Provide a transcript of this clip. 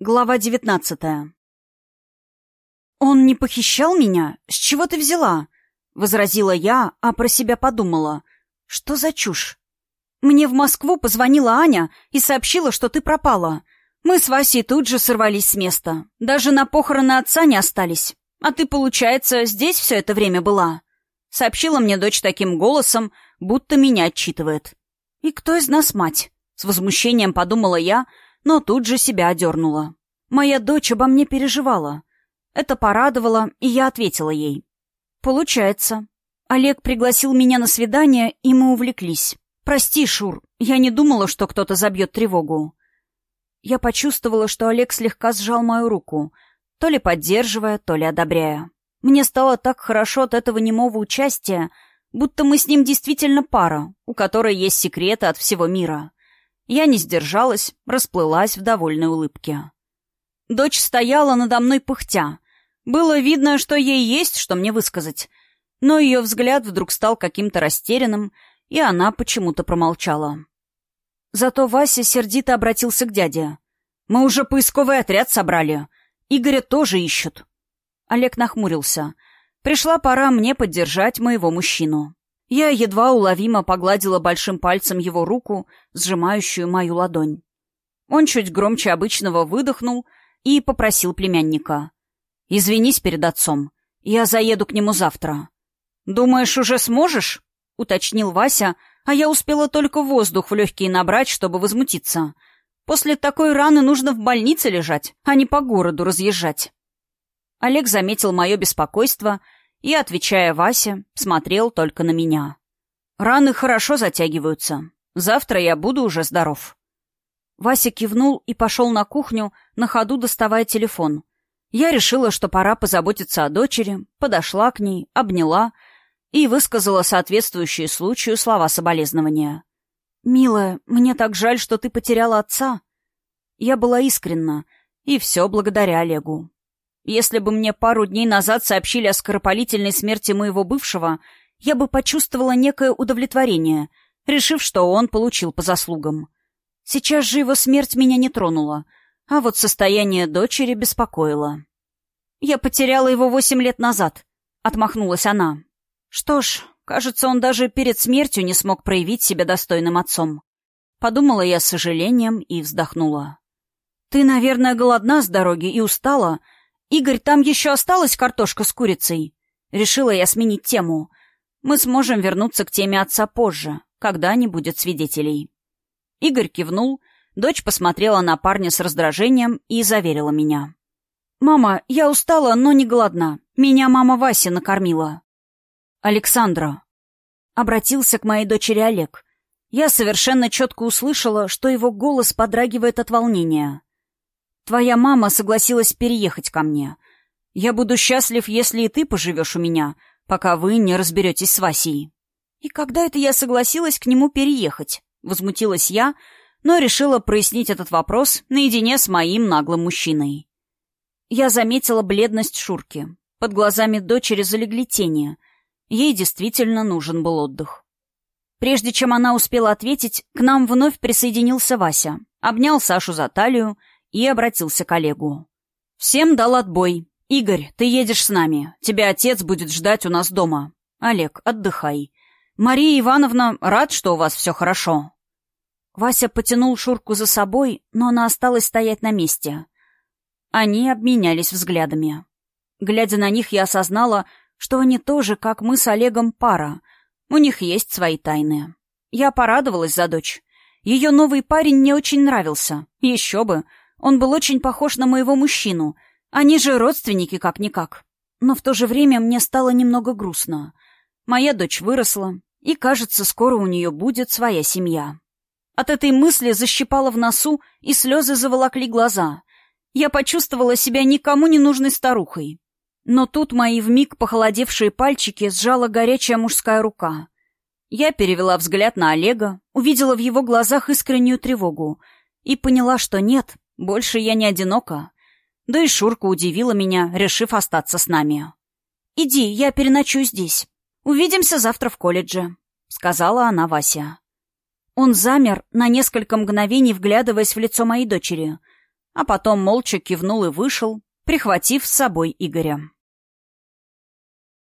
Глава девятнадцатая. «Он не похищал меня? С чего ты взяла?» — возразила я, а про себя подумала. «Что за чушь? Мне в Москву позвонила Аня и сообщила, что ты пропала. Мы с Васей тут же сорвались с места. Даже на похороны отца не остались. А ты, получается, здесь все это время была?» Сообщила мне дочь таким голосом, будто меня отчитывает. «И кто из нас мать?» — с возмущением подумала я — но тут же себя одернула. Моя дочь обо мне переживала. Это порадовало, и я ответила ей. «Получается. Олег пригласил меня на свидание, и мы увлеклись. Прости, Шур, я не думала, что кто-то забьет тревогу». Я почувствовала, что Олег слегка сжал мою руку, то ли поддерживая, то ли одобряя. Мне стало так хорошо от этого немого участия, будто мы с ним действительно пара, у которой есть секреты от всего мира. Я не сдержалась, расплылась в довольной улыбке. Дочь стояла надо мной пыхтя. Было видно, что ей есть, что мне высказать. Но ее взгляд вдруг стал каким-то растерянным, и она почему-то промолчала. Зато Вася сердито обратился к дяде. «Мы уже поисковый отряд собрали. Игоря тоже ищут». Олег нахмурился. «Пришла пора мне поддержать моего мужчину». Я едва уловимо погладила большим пальцем его руку, сжимающую мою ладонь. Он чуть громче обычного выдохнул и попросил племянника. «Извинись перед отцом. Я заеду к нему завтра». «Думаешь, уже сможешь?» — уточнил Вася, а я успела только воздух в легкие набрать, чтобы возмутиться. «После такой раны нужно в больнице лежать, а не по городу разъезжать». Олег заметил мое беспокойство — и, отвечая Васе, смотрел только на меня. «Раны хорошо затягиваются. Завтра я буду уже здоров». Вася кивнул и пошел на кухню, на ходу доставая телефон. Я решила, что пора позаботиться о дочери, подошла к ней, обняла и высказала соответствующие случаю слова соболезнования. «Милая, мне так жаль, что ты потеряла отца». Я была искренна, и все благодаря Олегу. Если бы мне пару дней назад сообщили о скоропалительной смерти моего бывшего, я бы почувствовала некое удовлетворение, решив, что он получил по заслугам. Сейчас же его смерть меня не тронула, а вот состояние дочери беспокоило. «Я потеряла его восемь лет назад», — отмахнулась она. «Что ж, кажется, он даже перед смертью не смог проявить себя достойным отцом». Подумала я с сожалением и вздохнула. «Ты, наверное, голодна с дороги и устала», — «Игорь, там еще осталась картошка с курицей?» Решила я сменить тему. Мы сможем вернуться к теме отца позже, когда не будет свидетелей. Игорь кивнул, дочь посмотрела на парня с раздражением и заверила меня. «Мама, я устала, но не голодна. Меня мама Вася накормила». «Александра», — обратился к моей дочери Олег. Я совершенно четко услышала, что его голос подрагивает от волнения. Твоя мама согласилась переехать ко мне. Я буду счастлив, если и ты поживешь у меня, пока вы не разберетесь с Васей». «И когда это я согласилась к нему переехать?» — возмутилась я, но решила прояснить этот вопрос наедине с моим наглым мужчиной. Я заметила бледность Шурки. Под глазами дочери залегли тени. Ей действительно нужен был отдых. Прежде чем она успела ответить, к нам вновь присоединился Вася, обнял Сашу за талию и обратился к Олегу. «Всем дал отбой. Игорь, ты едешь с нами. Тебя отец будет ждать у нас дома. Олег, отдыхай. Мария Ивановна, рад, что у вас все хорошо». Вася потянул Шурку за собой, но она осталась стоять на месте. Они обменялись взглядами. Глядя на них, я осознала, что они тоже, как мы с Олегом, пара. У них есть свои тайны. Я порадовалась за дочь. Ее новый парень мне очень нравился. Еще бы, он был очень похож на моего мужчину. Они же родственники как-никак. Но в то же время мне стало немного грустно. Моя дочь выросла, и, кажется, скоро у нее будет своя семья. От этой мысли защипало в носу, и слезы заволокли глаза. Я почувствовала себя никому не нужной старухой. Но тут мои вмиг похолодевшие пальчики сжала горячая мужская рука. Я перевела взгляд на Олега, увидела в его глазах искреннюю тревогу и поняла, что нет, больше я не одинока. Да и Шурка удивила меня, решив остаться с нами. «Иди, я переночую здесь. Увидимся завтра в колледже», — сказала она Вася. Он замер, на несколько мгновений вглядываясь в лицо моей дочери, а потом молча кивнул и вышел, прихватив с собой Игоря.